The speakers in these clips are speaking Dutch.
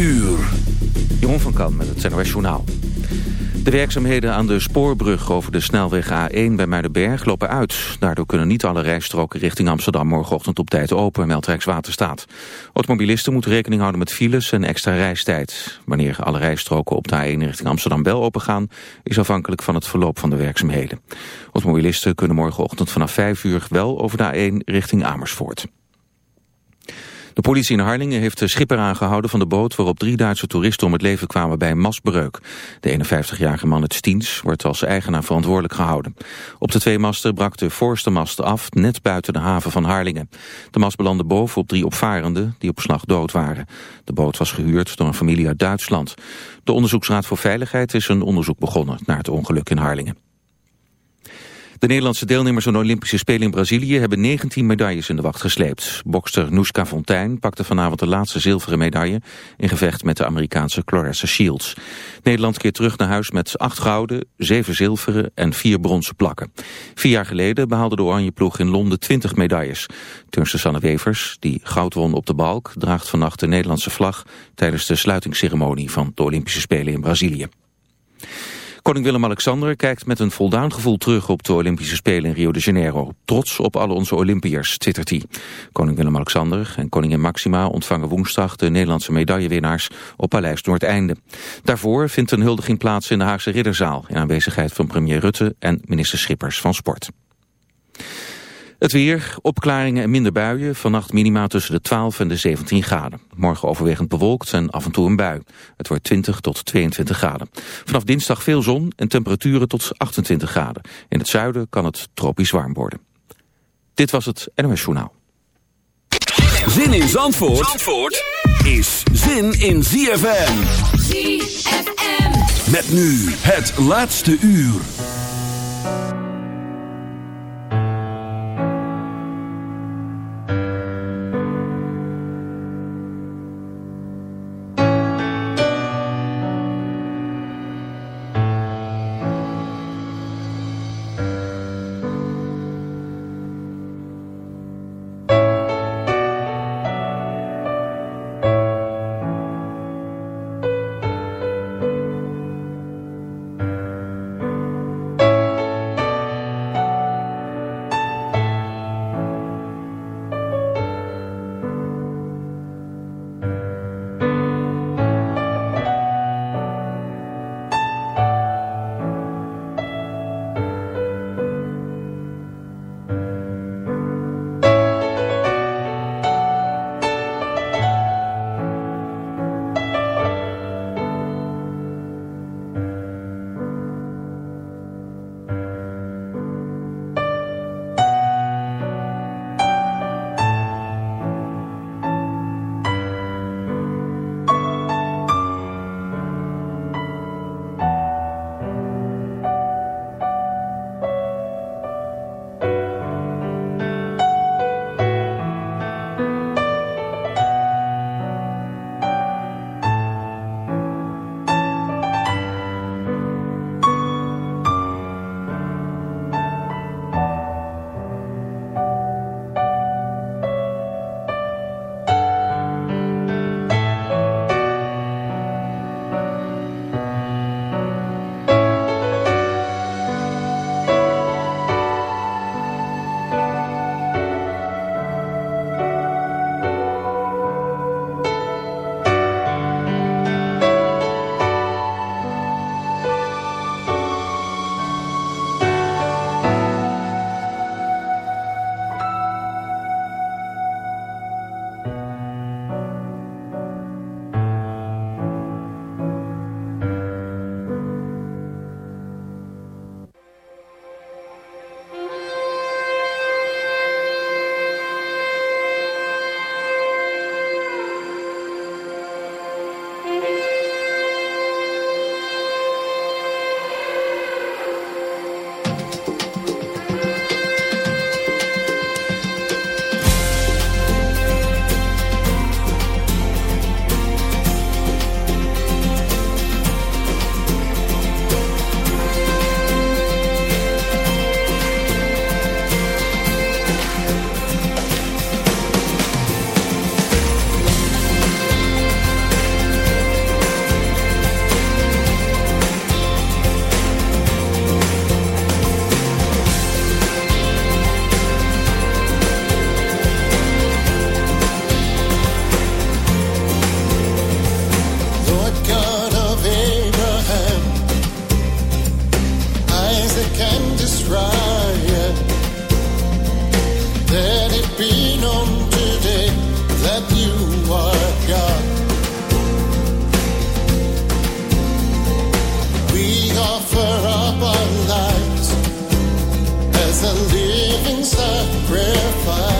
uur. Van Kan met het NOS. De werkzaamheden aan de spoorbrug over de snelweg A1 bij Muidenberg lopen uit. Daardoor kunnen niet alle rijstroken richting Amsterdam morgenochtend op tijd open, meldt Rijkswaterstaat. Automobilisten moeten rekening houden met files en extra reistijd. Wanneer alle rijstroken op de A1 richting Amsterdam wel opengaan, is afhankelijk van het verloop van de werkzaamheden. Automobilisten kunnen morgenochtend vanaf 5 uur wel over de A1 richting Amersfoort. De politie in Harlingen heeft de schipper aangehouden van de boot waarop drie Duitse toeristen om het leven kwamen bij een mastbreuk. De 51-jarige man uit Stiens wordt als eigenaar verantwoordelijk gehouden. Op de twee masten brak de voorste mast af, net buiten de haven van Harlingen. De mast belandde boven op drie opvarenden die op slag dood waren. De boot was gehuurd door een familie uit Duitsland. De Onderzoeksraad voor Veiligheid is een onderzoek begonnen naar het ongeluk in Harlingen. De Nederlandse deelnemers aan de Olympische Spelen in Brazilië hebben 19 medailles in de wacht gesleept. Bokster Noeska Fontijn pakte vanavond de laatste zilveren medaille in gevecht met de Amerikaanse Clarissa Shields. Nederland keert terug naar huis met 8 gouden, 7 zilveren en 4 bronzen plakken. Vier jaar geleden behaalde de Oranje ploeg in Londen 20 medailles. Turnster Sanne Wevers, die goud won op de balk, draagt vannacht de Nederlandse vlag tijdens de sluitingsceremonie van de Olympische Spelen in Brazilië. Koning Willem-Alexander kijkt met een voldaan gevoel terug op de Olympische Spelen in Rio de Janeiro. Trots op alle onze Olympiërs, twittert hij. Koning Willem-Alexander en koningin Maxima ontvangen woensdag de Nederlandse medaillewinnaars op Paleis Noordeinde. Daarvoor vindt een huldiging plaats in de Haagse Ridderzaal in aanwezigheid van premier Rutte en minister Schippers van Sport. Het weer, opklaringen en minder buien. Vannacht minima tussen de 12 en de 17 graden. Morgen overwegend bewolkt en af en toe een bui. Het wordt 20 tot 22 graden. Vanaf dinsdag veel zon en temperaturen tot 28 graden. In het zuiden kan het tropisch warm worden. Dit was het NOS Journaal. Zin in Zandvoort, Zandvoort is zin in ZFM. ZFM. Met nu het laatste uur. living sacrifice.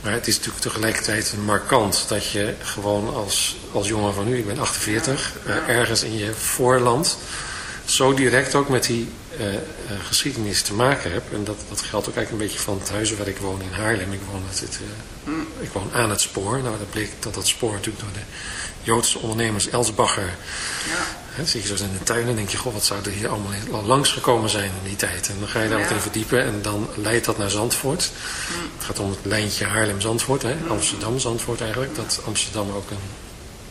Maar het is natuurlijk tegelijkertijd markant dat je gewoon als, als jongen van nu, ik ben 48, ja. uh, ergens in je voorland zo direct ook met die uh, uh, geschiedenis te maken hebt. En dat, dat geldt ook eigenlijk een beetje van het huis waar ik woon in Haarlem. Ik woon, het, uh, mm. ik woon aan het spoor. Nou, dat bleek dat dat spoor natuurlijk door de Joodse ondernemers Elsbacher ja. Hè, zit je zo in de tuin en denk je, goh, wat zou er hier allemaal al langsgekomen zijn in die tijd. En dan ga je daar wat in verdiepen en dan leidt dat naar Zandvoort. Het gaat om het lijntje Haarlem-Zandvoort, Amsterdam-Zandvoort eigenlijk. Dat Amsterdam ook een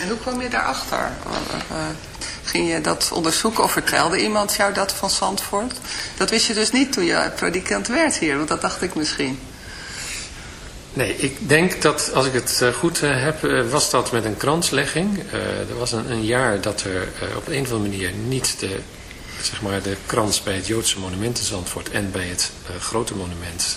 En hoe kwam je daarachter? Uh, ging je dat onderzoeken of vertelde iemand jou dat van Zandvoort? Dat wist je dus niet toen je predikant werd hier, want dat dacht ik misschien. Nee, ik denk dat als ik het goed heb, was dat met een kranslegging. er was een, een, jaar dat er op een of andere manier niet de zeg maar, de krans bij het Joodse monument in Zandvoort en bij het grote monument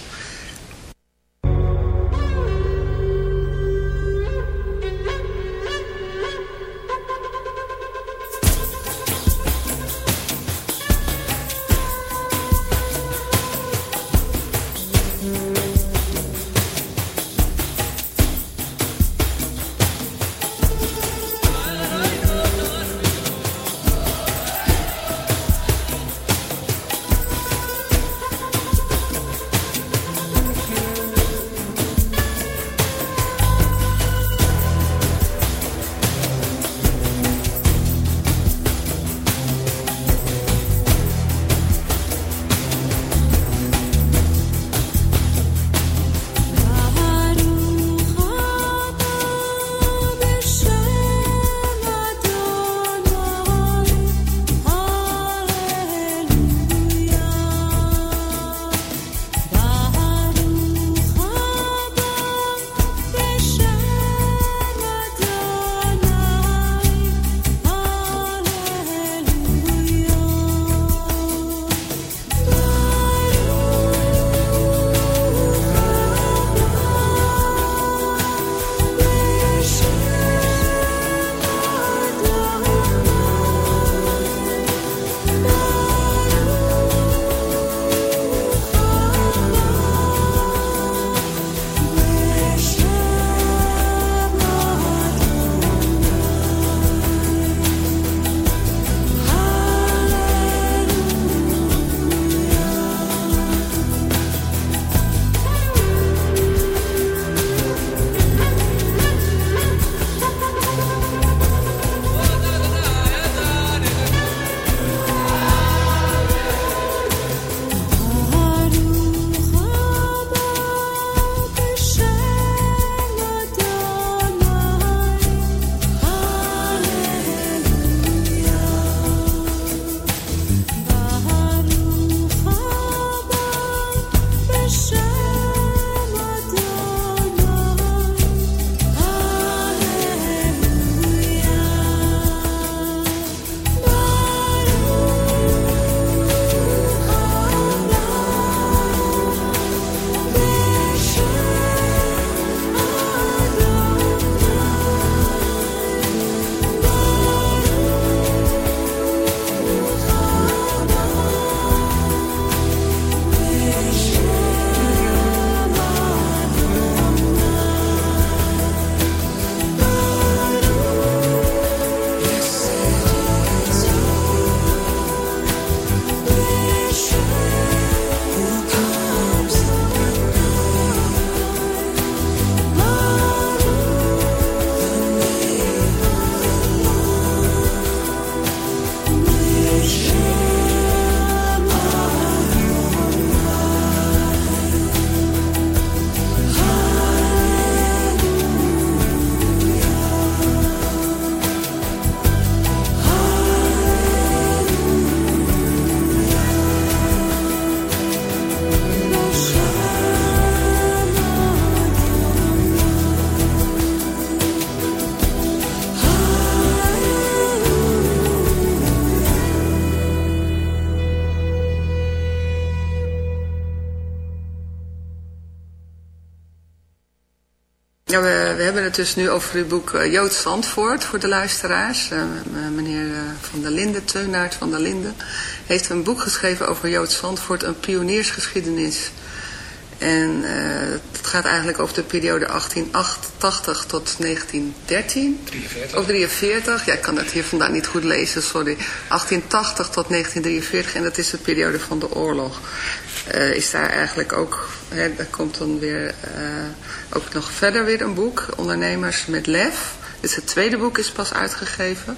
Het dus nu over het boek uh, Joods Zandvoort voor de luisteraars. Uh, meneer uh, Van der Linden, Teunaert van der Linden, heeft een boek geschreven over Joods Zandvoort, een pioniersgeschiedenis. En het gaat eigenlijk over de periode 1888 tot 1913. 43. Of 43, ja ik kan het hier vandaan niet goed lezen, sorry. 1880 tot 1943 en dat is de periode van de oorlog. is daar eigenlijk ook, hè, daar komt dan weer ook nog verder weer een boek, Ondernemers met Lef. Is het tweede boek, is pas uitgegeven,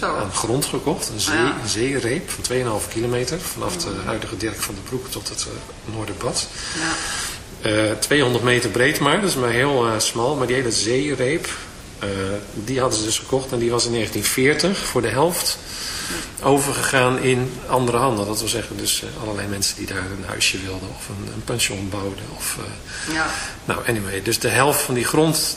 aan grond gekocht. Een, zee, ja. een zeereep van 2,5 kilometer vanaf de huidige Dirk van den Broek tot het uh, Noorderbad. Ja. 200 meter breed maar, dus maar heel smal. Maar die hele zeereep, uh, die hadden ze dus gekocht en die was in 1940 voor de helft overgegaan in andere handen. Dat wil zeggen dus uh, allerlei mensen die daar een huisje wilden of een, een pension bouwden. Of, uh, ja. Nou, anyway, dus de helft van die grond,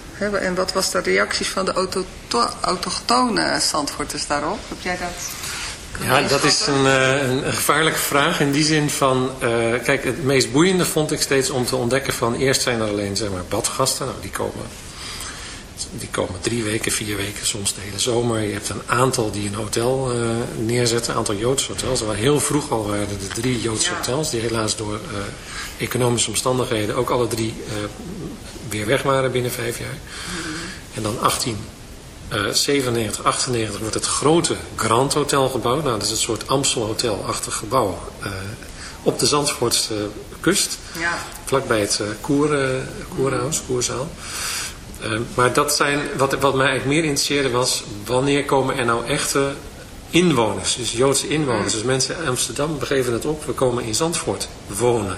en wat was de reacties van de autochtone Zandvoorters daarop? Heb jij dat... Ja, dat is een, een, een, gevaarlijke vraag in die zin van... Uh, kijk, het meest boeiende vond ik steeds om te ontdekken van... eerst zijn er alleen, zeg maar, badgasten. Nou, die komen, die komen drie weken, vier weken, soms de hele zomer. Je hebt een aantal die een hotel uh, neerzetten, een aantal Joodse hotels. Er heel vroeg al waren er drie Joodse ja. hotels... die helaas door uh, economische omstandigheden ook alle drie weer weg waren binnen vijf jaar. Mm -hmm. En dan 18 uh, 97, 98 wordt het grote Grand Hotel gebouwd. Nou, dat is een soort Amstel Hotel-achtig gebouw uh, op de Zandvoortse kust. Ja. Vlakbij het uh, koer, koerhuis, koerzaal. maar dat zijn, wat, wat mij eigenlijk meer interesseerde was, wanneer komen er nou echte inwoners, dus Joodse inwoners. Dus mensen in Amsterdam begeven het op, we komen in Zandvoort wonen.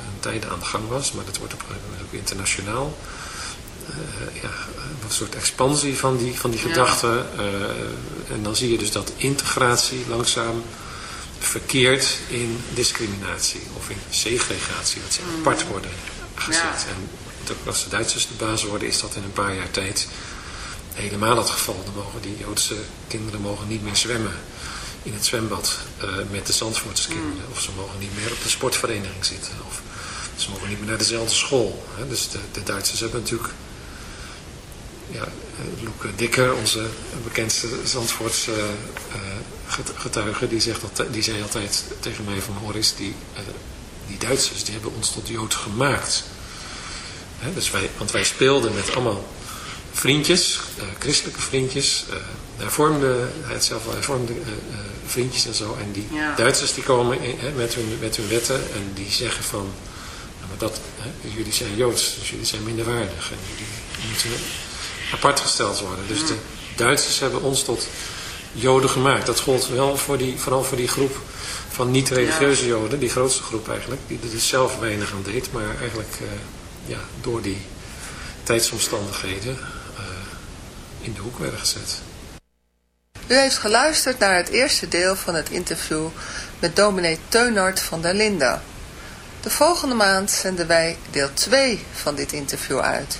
eh, een tijd aan de gang was, maar dat wordt op een gegeven moment ook internationaal. eh, ja, een soort expansie van die, van die Ja. gedachten. eh, en dan zie je dus dat integratie langzaam verkeert in discriminatie of in segregatie, dat ze apart worden gezet. Ja. En ook als de Duitsers de baas worden, is dat in een paar jaar tijd helemaal het geval. Dan mogen die Joodse kinderen mogen niet meer zwemmen in het zwembad eh, met de Zandvoortse kinderen. Of ze mogen niet meer op de sportvereniging zitten. Of ze mogen niet meer naar dezelfde school. Hè. Dus de, de Duitsers hebben natuurlijk... Ja, eh, Loeke Dikker, onze bekendste Zandvoortse get- getuige, die, zegt altijd, die zei altijd tegen mij van Horis, die, die Duitsers die hebben ons tot Jood gemaakt. Hè, dus wij, want wij speelden met allemaal vriendjes, christelijke vriendjes, hervormde, hij had zelf wel hervormde vriendjes en zo. En die Ja. Duitsers die komen in, hè, met, hun, met hun wetten en die zeggen van, nou, maar dat, hè, jullie zijn Joods, dus jullie zijn minderwaardig en jullie moeten apart gesteld worden. Dus de Duitsers hebben ons tot Joden gemaakt. Dat gold wel voor die, vooral voor die groep van niet-religieuze Joden, die grootste groep eigenlijk, die er dus zelf weinig aan deed, maar eigenlijk eh, ja, door die tijdsomstandigheden eh, in de hoek werden gezet. U heeft geluisterd naar het eerste deel van het interview met dominee Teunart van der Linde. De volgende maand zenden wij deel 2 van dit interview uit.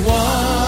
One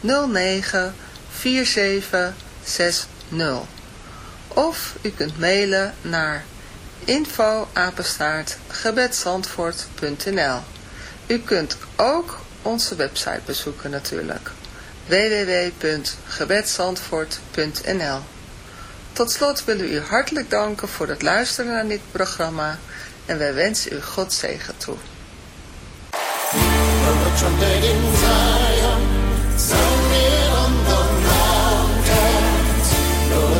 09 4760. Of u kunt mailen naar info U kunt ook onze website bezoeken natuurlijk. www.gebedzandvoort.nl Tot slot willen we u hartelijk danken voor het luisteren naar dit programma en wij wensen u God zegen toe.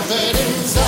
something inside.